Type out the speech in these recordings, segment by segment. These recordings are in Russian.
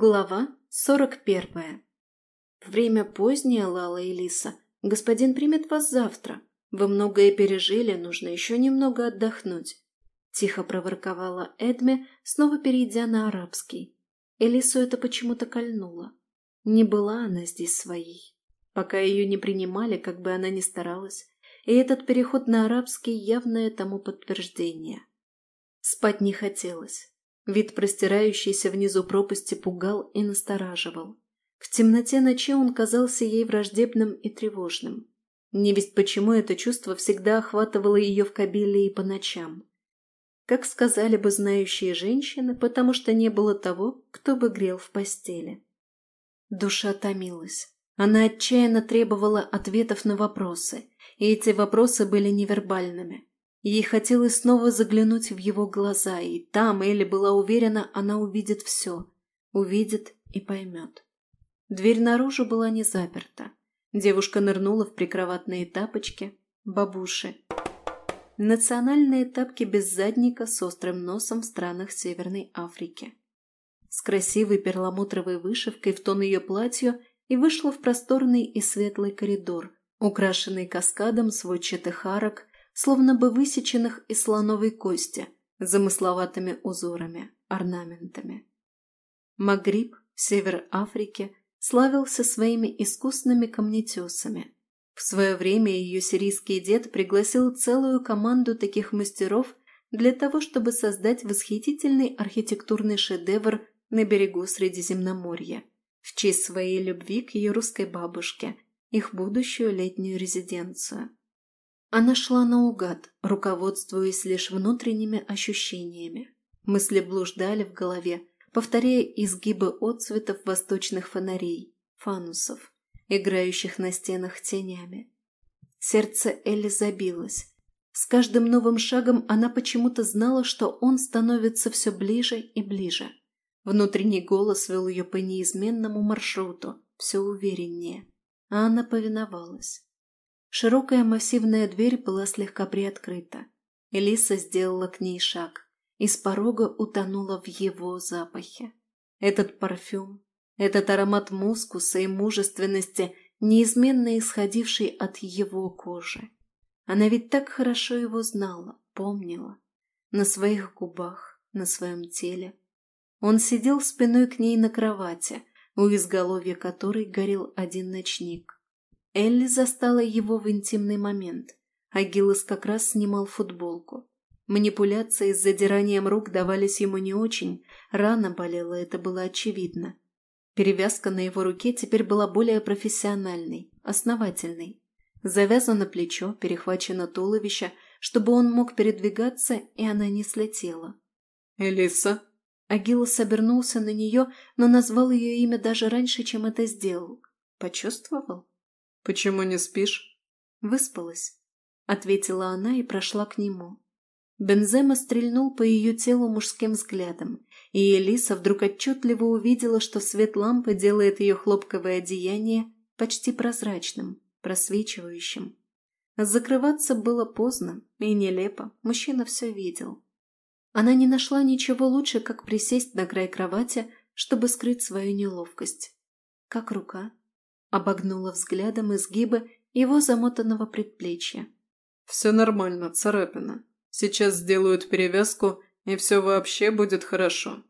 Глава сорок первая. Время позднее, Лала и Лиса. Господин примет вас завтра. Вы многое пережили, нужно еще немного отдохнуть. Тихо проворковала Эдме, снова перейдя на арабский. Элису это почему-то кольнуло. Не была она здесь своей. Пока ее не принимали, как бы она ни старалась. И этот переход на арабский явное тому подтверждение. Спать не хотелось. Вид простирающейся внизу пропасти пугал и настораживал. В темноте ночи он казался ей враждебным и тревожным. Не весть почему это чувство всегда охватывало ее в кабеле и по ночам. Как сказали бы знающие женщины, потому что не было того, кто бы грел в постели. Душа томилась. Она отчаянно требовала ответов на вопросы, и эти вопросы были невербальными. Ей хотелось снова заглянуть в его глаза, и там Элли была уверена, она увидит все. Увидит и поймет. Дверь наружу была не заперта. Девушка нырнула в прикроватные тапочки, бабуши. Национальные тапки без задника с острым носом в странах Северной Африки. С красивой перламутровой вышивкой в тон ее платью и вышла в просторный и светлый коридор, украшенный каскадом сводчатых арок словно бы высеченных из слоновой кости, замысловатыми узорами, орнаментами. Магриб, север Африки, славился своими искусными камнетесами. В свое время ее сирийский дед пригласил целую команду таких мастеров для того, чтобы создать восхитительный архитектурный шедевр на берегу Средиземноморья в честь своей любви к ее русской бабушке, их будущую летнюю резиденцию. Она шла наугад, руководствуясь лишь внутренними ощущениями. Мысли блуждали в голове, повторяя изгибы отцветов восточных фонарей, фанусов, играющих на стенах тенями. Сердце Элли забилось. С каждым новым шагом она почему-то знала, что он становится все ближе и ближе. Внутренний голос вел ее по неизменному маршруту, все увереннее, а она повиновалась. Широкая массивная дверь была слегка приоткрыта. Элиса сделала к ней шаг и с порога утонула в его запахе. Этот парфюм, этот аромат мускуса и мужественности, неизменно исходивший от его кожи. Она ведь так хорошо его знала, помнила. На своих губах, на своем теле. Он сидел спиной к ней на кровати, у изголовья которой горел один ночник. Элли застала его в интимный момент. Агилос как раз снимал футболку. Манипуляции с задиранием рук давались ему не очень, рана болела, это было очевидно. Перевязка на его руке теперь была более профессиональной, основательной. Завязано плечо, перехвачено туловище, чтобы он мог передвигаться, и она не слетела. «Элиса?» Агилос обернулся на нее, но назвал ее имя даже раньше, чем это сделал. Почувствовал? «Почему не спишь?» «Выспалась», — ответила она и прошла к нему. Бензема стрельнул по ее телу мужским взглядом, и Элиса вдруг отчетливо увидела, что свет лампы делает ее хлопковое одеяние почти прозрачным, просвечивающим. Закрываться было поздно и нелепо, мужчина все видел. Она не нашла ничего лучше, как присесть на край кровати, чтобы скрыть свою неловкость. Как рука? Обогнула взглядом изгибы его замотанного предплечья. «Все нормально, царапина. Сейчас сделают перевязку, и все вообще будет хорошо».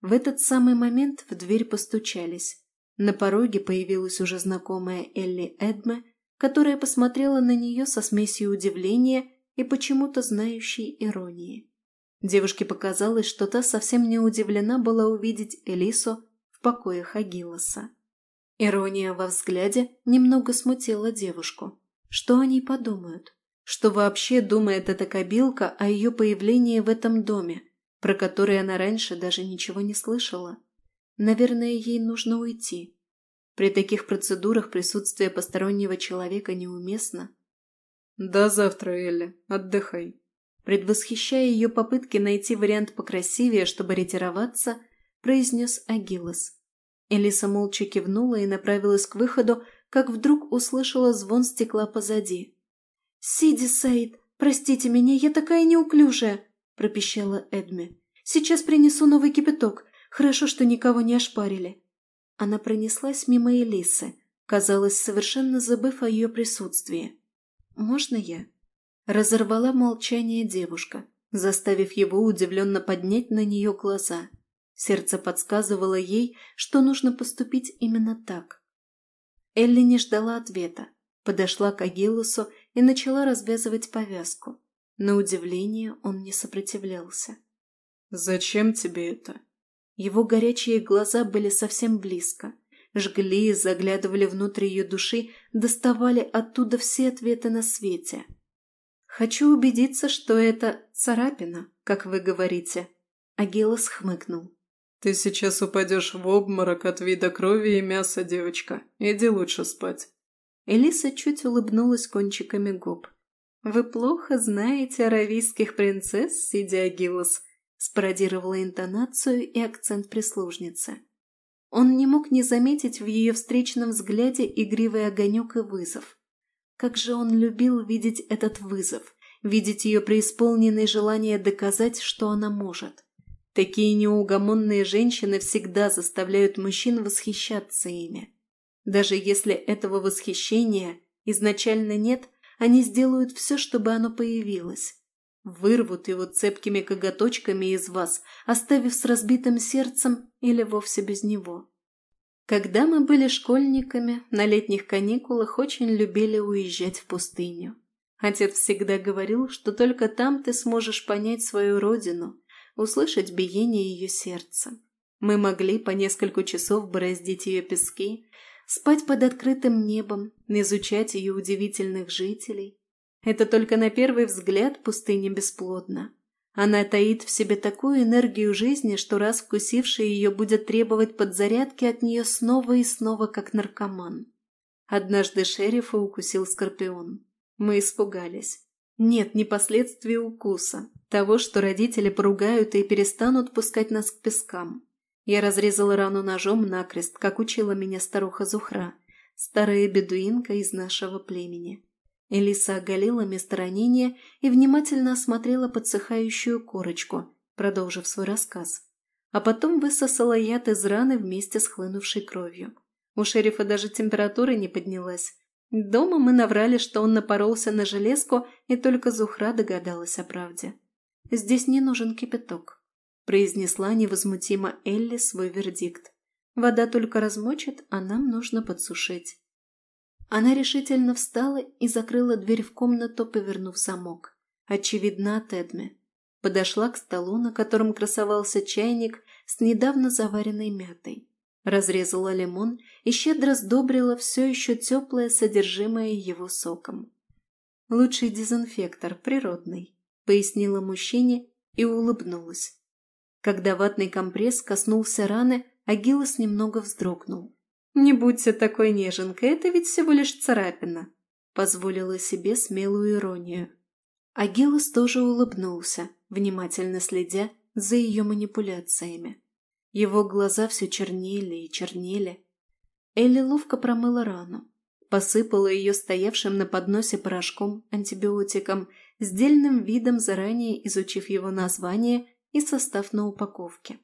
В этот самый момент в дверь постучались. На пороге появилась уже знакомая Элли Эдме, которая посмотрела на нее со смесью удивления и почему-то знающей иронии. Девушке показалось, что та совсем не удивлена была увидеть Элису в покоях Агилоса. Ирония во взгляде немного смутила девушку. Что они подумают? Что вообще думает эта кобилка о ее появлении в этом доме, про который она раньше даже ничего не слышала? Наверное, ей нужно уйти. При таких процедурах присутствие постороннего человека неуместно. «До завтра, Элли. Отдыхай». Предвосхищая ее попытки найти вариант покрасивее, чтобы ретироваться, произнес Агилос. Элиса молча кивнула и направилась к выходу, как вдруг услышала звон стекла позади. «Сиди, Саид, простите меня, я такая неуклюжая!» – пропищала Эдми. «Сейчас принесу новый кипяток. Хорошо, что никого не ошпарили». Она пронеслась мимо Элисы, казалось, совершенно забыв о ее присутствии. «Можно я?» Разорвала молчание девушка, заставив его удивленно поднять на нее глаза. Сердце подсказывало ей, что нужно поступить именно так. Элли не ждала ответа, подошла к Агилусу и начала развязывать повязку. На удивление он не сопротивлялся. «Зачем тебе это?» Его горячие глаза были совсем близко. Жгли, заглядывали внутрь ее души, доставали оттуда все ответы на свете. «Хочу убедиться, что это царапина, как вы говорите». Агилос хмыкнул. «Ты сейчас упадешь в обморок от вида крови и мяса, девочка. Иди лучше спать». Элиса чуть улыбнулась кончиками губ. «Вы плохо знаете аравийских принцесс, сидя Агилос», спародировала интонацию и акцент прислужницы. Он не мог не заметить в ее встречном взгляде игривый огонек и вызов. Как же он любил видеть этот вызов, видеть ее преисполненное желание доказать, что она может. Такие неугомонные женщины всегда заставляют мужчин восхищаться ими. Даже если этого восхищения изначально нет, они сделают все, чтобы оно появилось. Вырвут его цепкими коготочками из вас, оставив с разбитым сердцем или вовсе без него. Когда мы были школьниками, на летних каникулах очень любили уезжать в пустыню. Отец всегда говорил, что только там ты сможешь понять свою родину, услышать биение ее сердца. Мы могли по несколько часов бороздить ее пески, спать под открытым небом, изучать ее удивительных жителей. Это только на первый взгляд пустыня бесплодна. Она таит в себе такую энергию жизни, что раз вкусивший ее будет требовать подзарядки от нее снова и снова, как наркоман. Однажды шерифа укусил скорпион. Мы испугались. Нет, не последствий укуса. Того, что родители поругают и перестанут пускать нас к пескам. Я разрезала рану ножом накрест, как учила меня старуха Зухра, старая бедуинка из нашего племени. Элиса оголила место ранения и внимательно осмотрела подсыхающую корочку, продолжив свой рассказ. А потом высосала яд из раны вместе с хлынувшей кровью. У шерифа даже температура не поднялась. Дома мы наврали, что он напоролся на железку, и только Зухра догадалась о правде. Здесь не нужен кипяток произнесла невозмутимо Элли свой вердикт. Вода только размочит, а нам нужно подсушить. Она решительно встала и закрыла дверь в комнату, повернув замок. Очевидно, от Эдме. Подошла к столу, на котором красовался чайник с недавно заваренной мятой. Разрезала лимон и щедро сдобрила все еще теплое содержимое его соком. «Лучший дезинфектор, природный», — пояснила мужчине и улыбнулась. Когда ватный компресс коснулся раны, Агилос немного вздрогнул. «Не будьте такой неженкой, это ведь всего лишь царапина», — позволила себе смелую иронию. Агилос тоже улыбнулся, внимательно следя за ее манипуляциями. Его глаза все чернели и чернели. Элли ловко промыла рану, посыпала ее стоявшим на подносе порошком, антибиотиком, с дельным видом заранее изучив его название и состав на упаковке.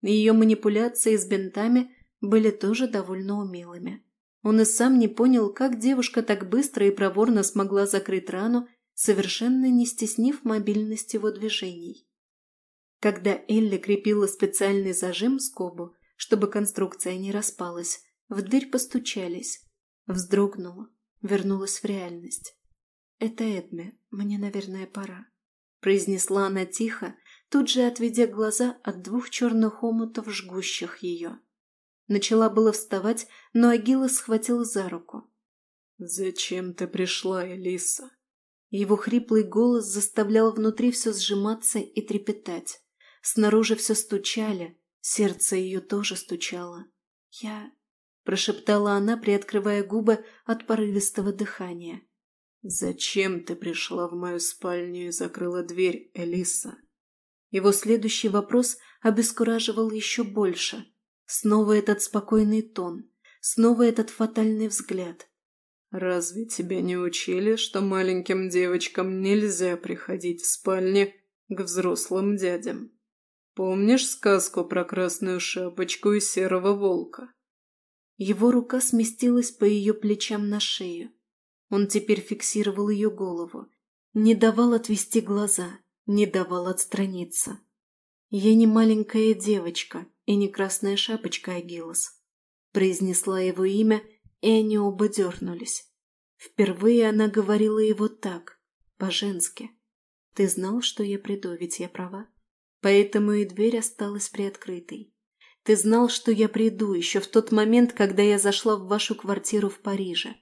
Ее манипуляции с бинтами были тоже довольно умелыми. Он и сам не понял, как девушка так быстро и проворно смогла закрыть рану, совершенно не стеснив мобильность его движений. Когда Элли крепила специальный зажим скобу, чтобы конструкция не распалась, в дверь постучались. Вздрогнула, вернулась в реальность. «Это Эдме, мне, наверное, пора», – произнесла она тихо, тут же отведя глаза от двух черных омутов, жгущих ее. Начала было вставать, но Агила схватила за руку. «Зачем ты пришла, Элиса?» Его хриплый голос заставлял внутри все сжиматься и трепетать. Снаружи все стучали, сердце ее тоже стучало. «Я...» – прошептала она, приоткрывая губы от порывистого дыхания. «Зачем ты пришла в мою спальню и закрыла дверь, Элиса?» Его следующий вопрос обескураживал еще больше. Снова этот спокойный тон, снова этот фатальный взгляд. «Разве тебя не учили, что маленьким девочкам нельзя приходить в спальне к взрослым дядям?» Помнишь сказку про красную шапочку и серого волка?» Его рука сместилась по ее плечам на шею. Он теперь фиксировал ее голову, не давал отвести глаза, не давал отстраниться. «Я не маленькая девочка и не красная шапочка Агилос», произнесла его имя, и они оба дернулись. Впервые она говорила его так, по-женски. «Ты знал, что я приду, ведь я права?» Поэтому и дверь осталась приоткрытой. Ты знал, что я приду еще в тот момент, когда я зашла в вашу квартиру в Париже,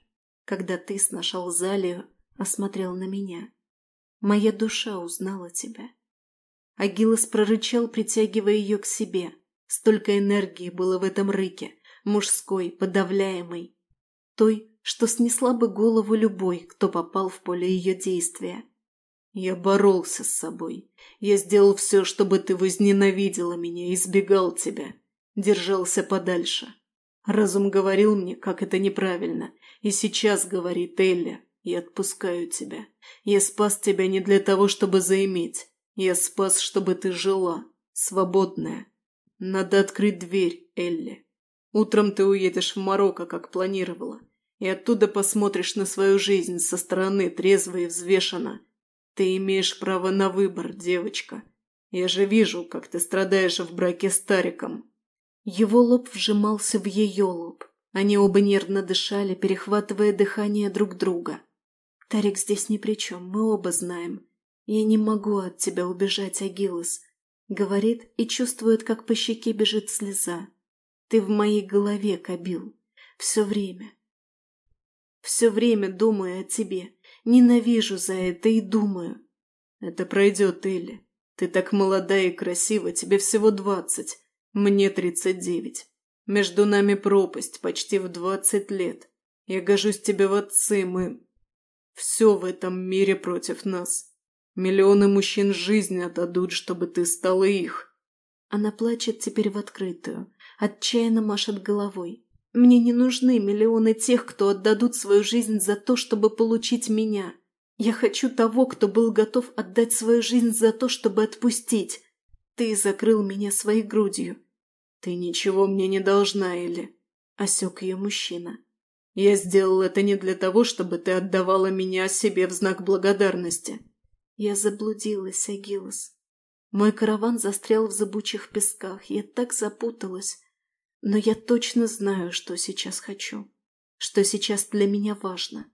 когда ты сношал Залию, осмотрел на меня. Моя душа узнала тебя. Агилос прорычал, притягивая ее к себе. Столько энергии было в этом рыке, мужской, подавляемой. Той, что снесла бы голову любой, кто попал в поле ее действия. Я боролся с собой. Я сделал все, чтобы ты возненавидела меня, избегал тебя. Держался подальше. Разум говорил мне, как это неправильно. И сейчас говорит Элли, я отпускаю тебя. Я спас тебя не для того, чтобы заиметь. Я спас, чтобы ты жила, свободная. Надо открыть дверь, Элли. Утром ты уедешь в Марокко, как планировала. И оттуда посмотришь на свою жизнь со стороны трезво и взвешенно ты имеешь право на выбор, девочка. Я же вижу, как ты страдаешь в браке с Тариком». Его лоб вжимался в ее лоб. Они оба нервно дышали, перехватывая дыхание друг друга. «Тарик здесь ни при чем, мы оба знаем. Я не могу от тебя убежать, Агилос», — говорит и чувствует, как по щеке бежит слеза. «Ты в моей голове, Кабил. Все время. Все время думаю о тебе. Ненавижу за это и думаю. Это пройдет, Элли. Ты так молода и красива, тебе всего двадцать. Мне тридцать девять. Между нами пропасть почти в двадцать лет. Я гожусь тебе в отцы, мы... Все в этом мире против нас. Миллионы мужчин жизнь отдадут, чтобы ты стала их. Она плачет теперь в открытую, отчаянно машет головой. Мне не нужны миллионы тех, кто отдадут свою жизнь за то, чтобы получить меня. Я хочу того, кто был готов отдать свою жизнь за то, чтобы отпустить. Ты закрыл меня своей грудью. Ты ничего мне не должна, Элли. Осек ее мужчина. Я сделал это не для того, чтобы ты отдавала меня себе в знак благодарности. Я заблудилась, Агилос. Мой караван застрял в зыбучих песках. Я так запуталась. Но я точно знаю, что сейчас хочу, что сейчас для меня важно.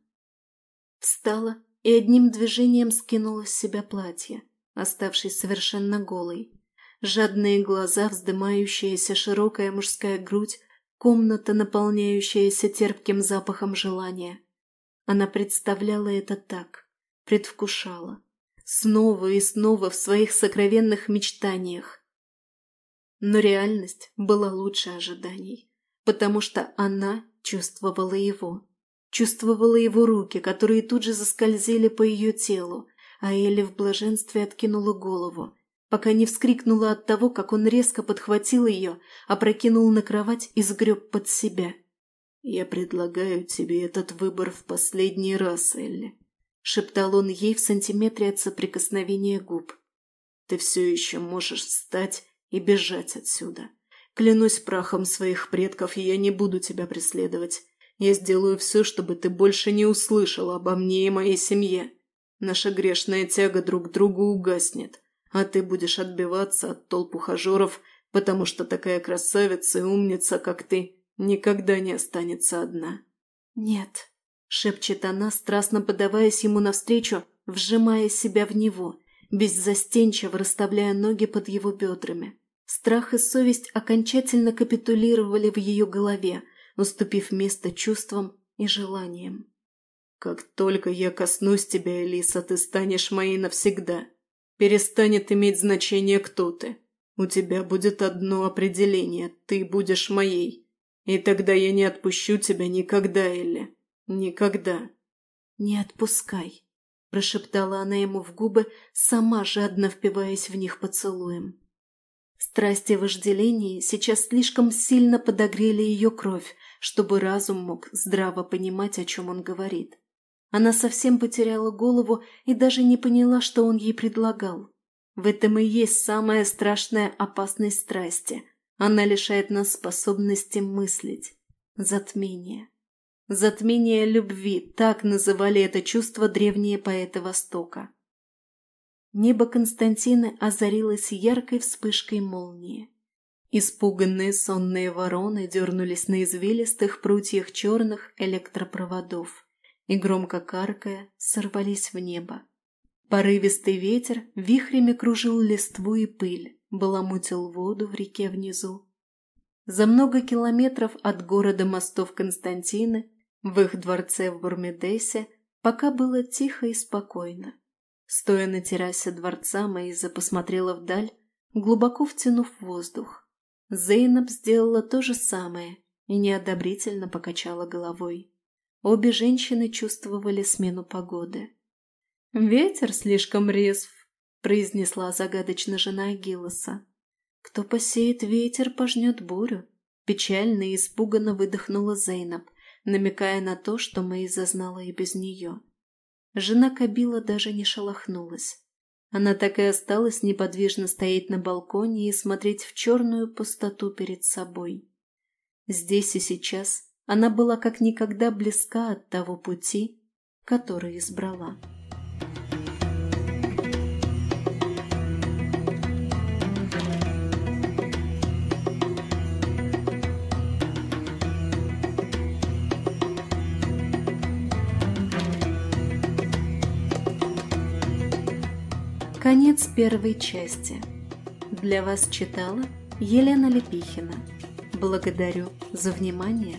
Встала и одним движением скинула с себя платье, оставшись совершенно голой. Жадные глаза, вздымающаяся широкая мужская грудь, комната, наполняющаяся терпким запахом желания. Она представляла это так, предвкушала. Снова и снова в своих сокровенных мечтаниях, но реальность была лучше ожиданий, потому что она чувствовала его. Чувствовала его руки, которые тут же заскользили по ее телу, а Элли в блаженстве откинула голову, пока не вскрикнула от того, как он резко подхватил ее, опрокинул на кровать и сгреб под себя. «Я предлагаю тебе этот выбор в последний раз, Элли», — шептал он ей в сантиметре от соприкосновения губ. «Ты все еще можешь встать и бежать отсюда. Клянусь прахом своих предков, я не буду тебя преследовать. Я сделаю все, чтобы ты больше не услышал обо мне и моей семье. Наша грешная тяга друг к другу угаснет, а ты будешь отбиваться от толп ухажеров, потому что такая красавица и умница, как ты, никогда не останется одна». «Нет», — шепчет она, страстно подаваясь ему навстречу, вжимая себя в него, беззастенчиво расставляя ноги под его бедрами. Страх и совесть окончательно капитулировали в ее голове, уступив место чувствам и желаниям. «Как только я коснусь тебя, Элиса, ты станешь моей навсегда. Перестанет иметь значение, кто ты. У тебя будет одно определение – ты будешь моей. И тогда я не отпущу тебя никогда, Элли. Никогда». «Не отпускай», – прошептала она ему в губы, сама жадно впиваясь в них поцелуем. Страсти вожделения сейчас слишком сильно подогрели ее кровь, чтобы разум мог здраво понимать, о чем он говорит. Она совсем потеряла голову и даже не поняла, что он ей предлагал. В этом и есть самая страшная опасность страсти. Она лишает нас способности мыслить. Затмение. Затмение любви – так называли это чувство древние поэты Востока. Небо Константины озарилось яркой вспышкой молнии. Испуганные сонные вороны дернулись на извилистых прутьях черных электропроводов и, громко каркая, сорвались в небо. Порывистый ветер вихрями кружил листву и пыль, баламутил воду в реке внизу. За много километров от города мостов Константины в их дворце в Бурмедесе пока было тихо и спокойно. Стоя на террасе дворца, Маиза посмотрела вдаль, глубоко втянув воздух. Зейнаб сделала то же самое и неодобрительно покачала головой. Обе женщины чувствовали смену погоды. «Ветер слишком резв», — произнесла загадочно жена Агилоса. «Кто посеет ветер, пожнет бурю», — печально и испуганно выдохнула Зейнаб, намекая на то, что Мейза знала и без нее. Жена Кабила даже не шелохнулась. Она так и осталась неподвижно стоять на балконе и смотреть в черную пустоту перед собой. Здесь и сейчас она была как никогда близка от того пути, который избрала. Конец первой части. Для вас читала Елена Лепихина. Благодарю за внимание.